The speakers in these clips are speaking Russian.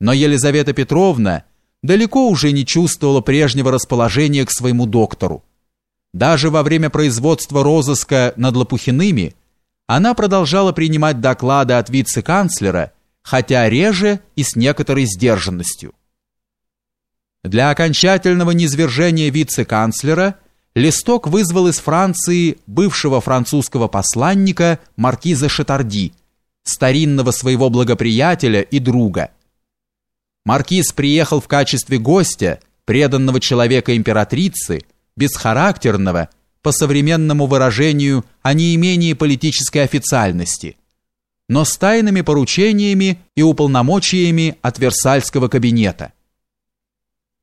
Но Елизавета Петровна далеко уже не чувствовала прежнего расположения к своему доктору. Даже во время производства розыска над Лопухиными она продолжала принимать доклады от вице-канцлера, хотя реже и с некоторой сдержанностью. Для окончательного низвержения вице-канцлера листок вызвал из Франции бывшего французского посланника маркиза Шатарди, старинного своего благоприятеля и друга. Маркиз приехал в качестве гостя, преданного человека императрицы, бесхарактерного, по современному выражению, о неимении политической официальности, но с тайными поручениями и уполномочиями от Версальского кабинета.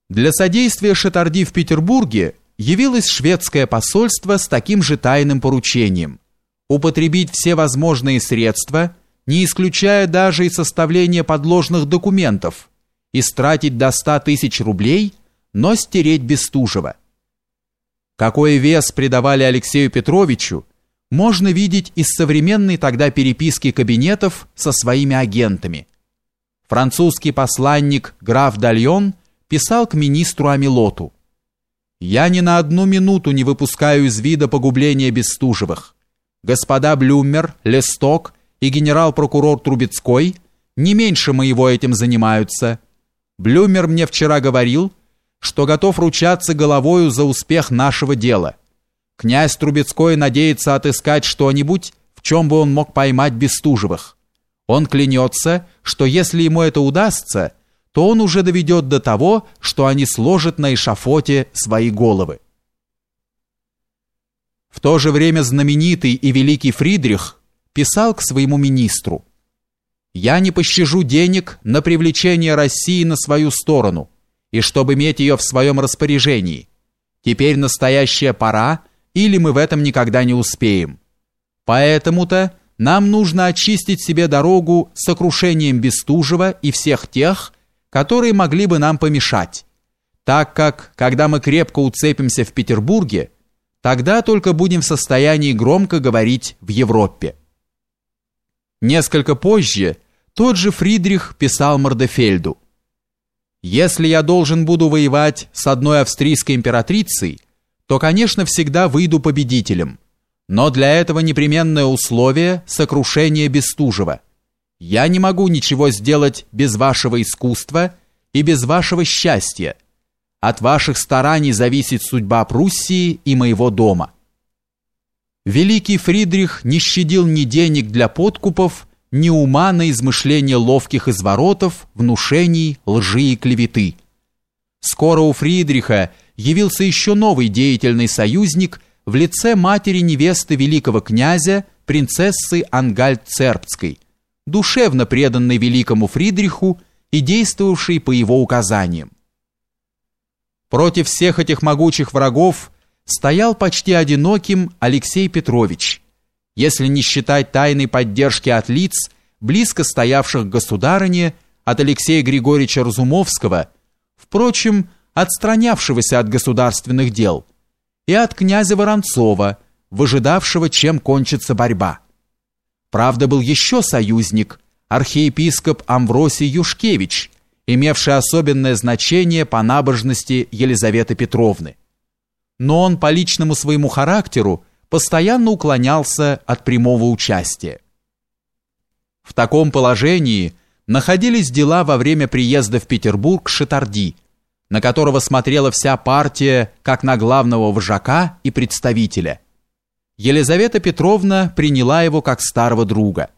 Для содействия Шатарди в Петербурге явилось шведское посольство с таким же тайным поручением употребить все возможные средства, не исключая даже и составления подложных документов, истратить до 100 тысяч рублей, но стереть Бестужева. Какой вес придавали Алексею Петровичу, можно видеть из современной тогда переписки кабинетов со своими агентами. Французский посланник граф Дальон – писал к министру Амилоту. «Я ни на одну минуту не выпускаю из вида погубления Бестужевых. Господа Блюмер, Лесток и генерал-прокурор Трубецкой не меньше моего этим занимаются. Блюмер мне вчера говорил, что готов ручаться головою за успех нашего дела. Князь Трубецкой надеется отыскать что-нибудь, в чем бы он мог поймать Бестужевых. Он клянется, что если ему это удастся, то он уже доведет до того, что они сложат на эшафоте свои головы. В то же время знаменитый и великий Фридрих писал к своему министру «Я не пощажу денег на привлечение России на свою сторону, и чтобы иметь ее в своем распоряжении. Теперь настоящая пора, или мы в этом никогда не успеем. Поэтому-то нам нужно очистить себе дорогу сокрушением Бестужева и всех тех, которые могли бы нам помешать, так как, когда мы крепко уцепимся в Петербурге, тогда только будем в состоянии громко говорить в Европе. Несколько позже тот же Фридрих писал Мордефельду, «Если я должен буду воевать с одной австрийской императрицей, то, конечно, всегда выйду победителем, но для этого непременное условие – сокрушение Бестужева – я не могу ничего сделать без вашего искусства и без вашего счастья. От ваших стараний зависит судьба Пруссии и моего дома. Великий Фридрих не щадил ни денег для подкупов, ни ума на измышление ловких изворотов, внушений, лжи и клеветы. Скоро у Фридриха явился еще новый деятельный союзник в лице матери невесты великого князя, принцессы Ангальд-Цербской – душевно преданный великому Фридриху и действовавший по его указаниям. Против всех этих могучих врагов стоял почти одиноким Алексей Петрович, если не считать тайной поддержки от лиц, близко стоявших к государыне, от Алексея Григорьевича Разумовского, впрочем, отстранявшегося от государственных дел, и от князя Воронцова, выжидавшего, чем кончится борьба. Правда, был еще союзник, архиепископ Амвросий Юшкевич, имевший особенное значение по набожности Елизаветы Петровны. Но он по личному своему характеру постоянно уклонялся от прямого участия. В таком положении находились дела во время приезда в Петербург Шатарди, на которого смотрела вся партия как на главного вожака и представителя – Елизавета Петровна приняла его как старого друга –